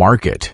market.